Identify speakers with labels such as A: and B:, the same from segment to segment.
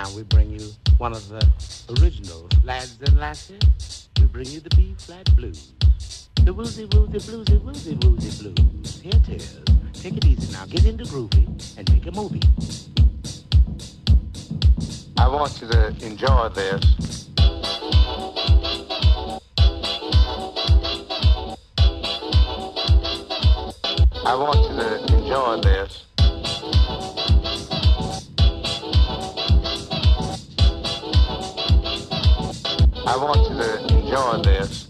A: Now we bring you one of the original lads and lasses. We bring you the B flat blues. The woozy woozy bluesy woozy woozy blues. Here it is. Take it easy now. Get into groovy and make a movie. I want you to enjoy this. I want you to enjoy this. I want you to enjoy this.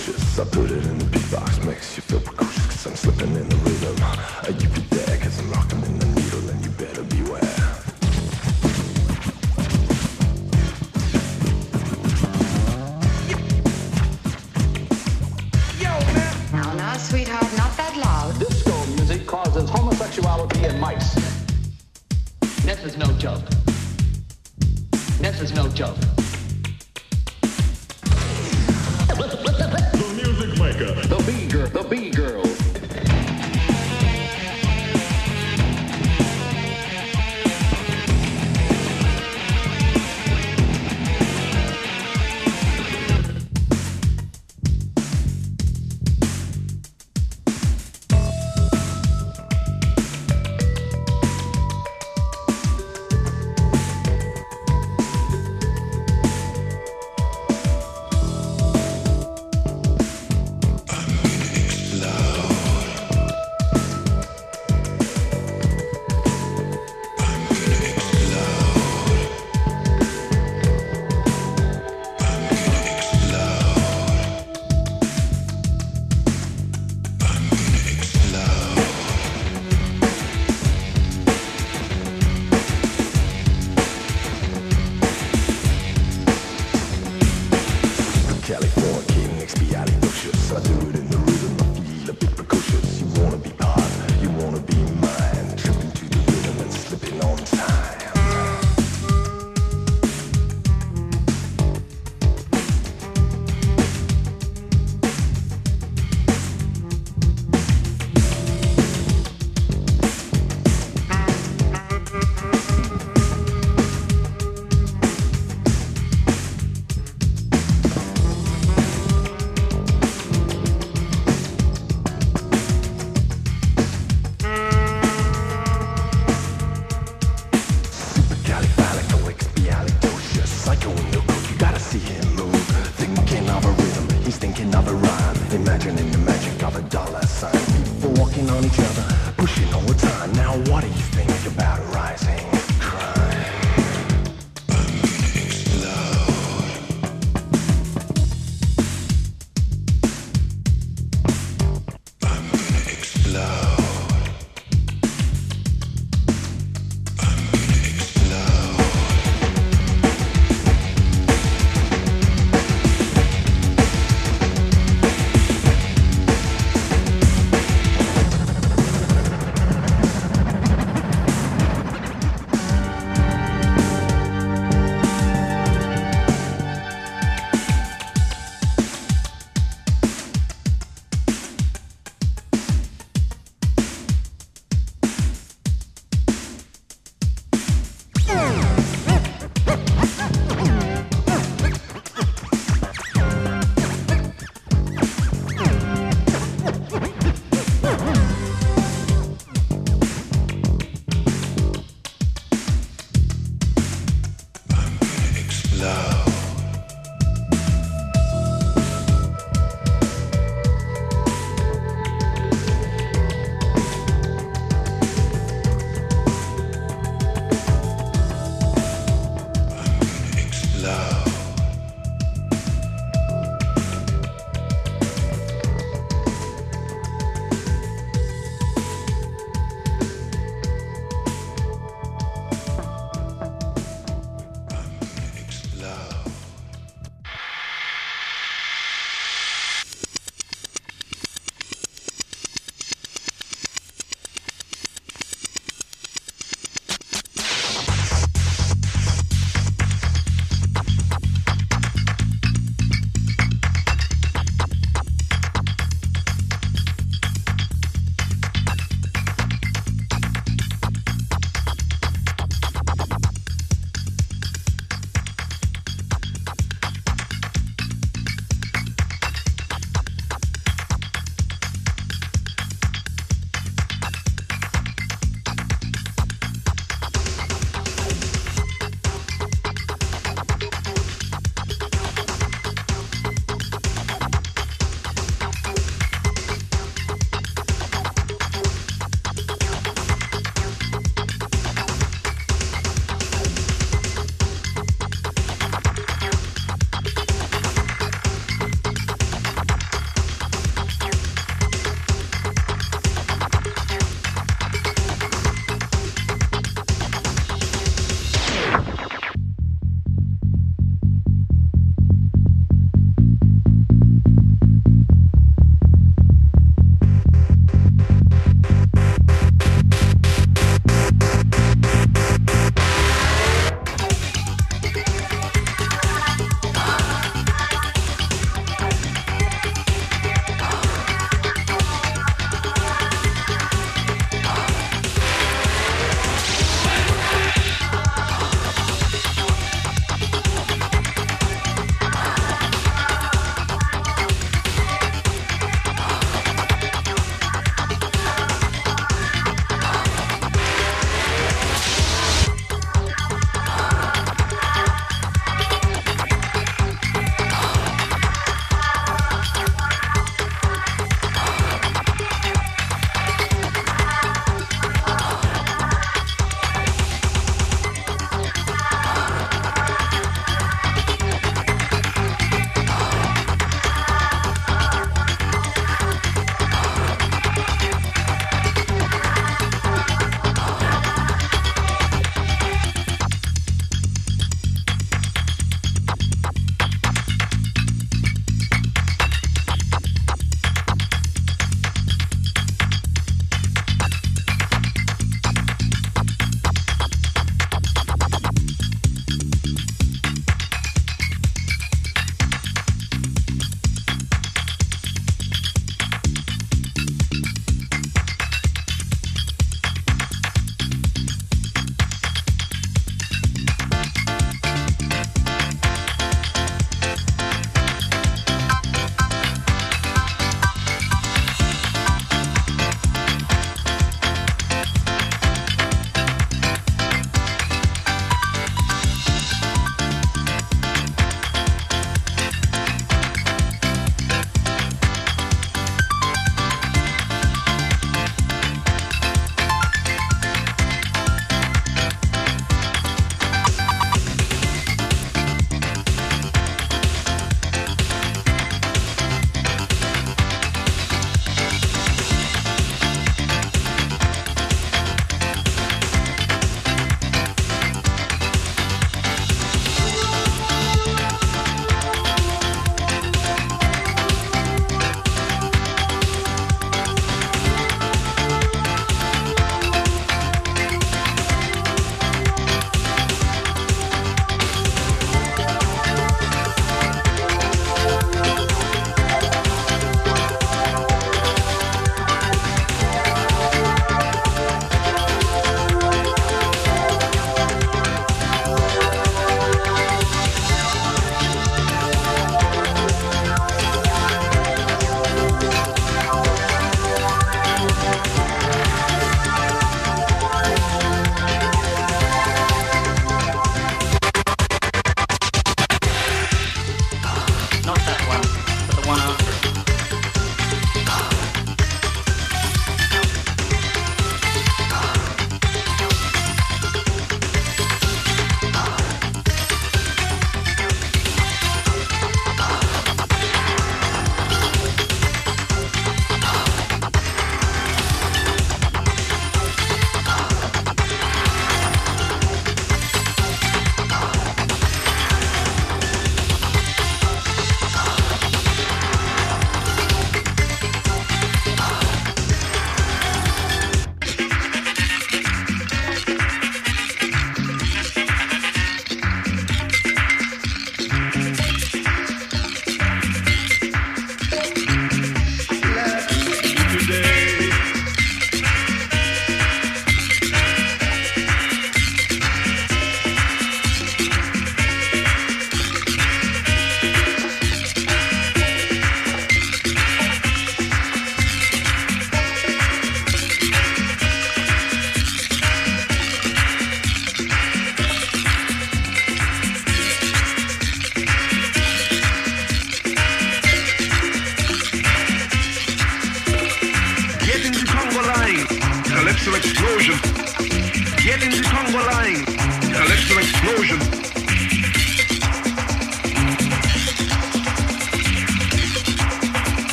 B: Psychedelicious I put it in the beatbox Makes you feel precocious Cause I'm slipping in the rhythm uh, You be there cause I'm rocking in the needle And you better beware
C: Now, now, sweetheart, not that loud.
D: Disco music causes homosexuality in mice.
E: This is no joke. This is no joke.